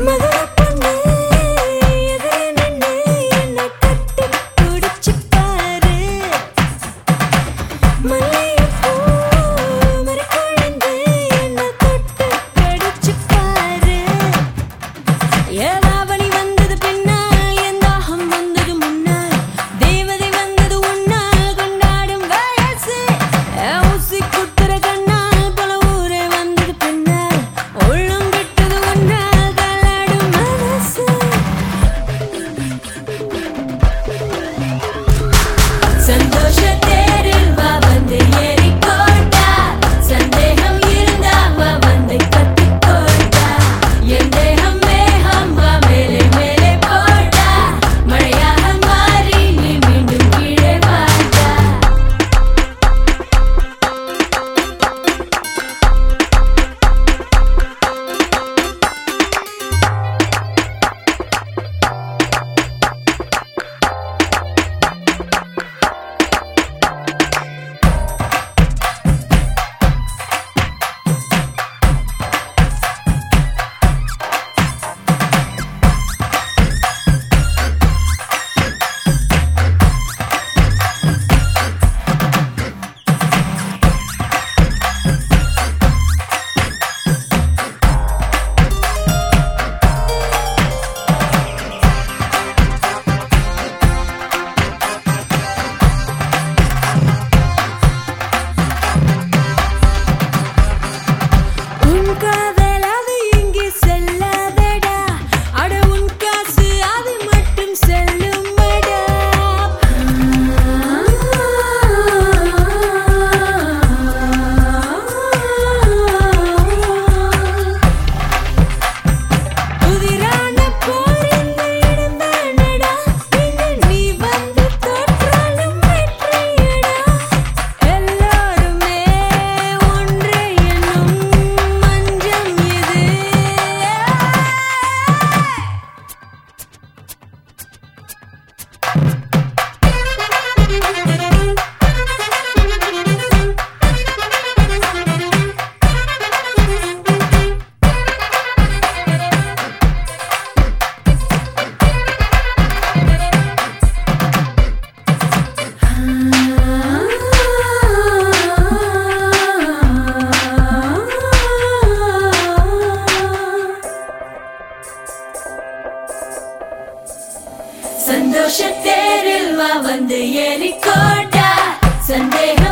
Mother சந்தோஷ தேரில் வா வந்து ஏறிக்கோட்டா சந்தேகம்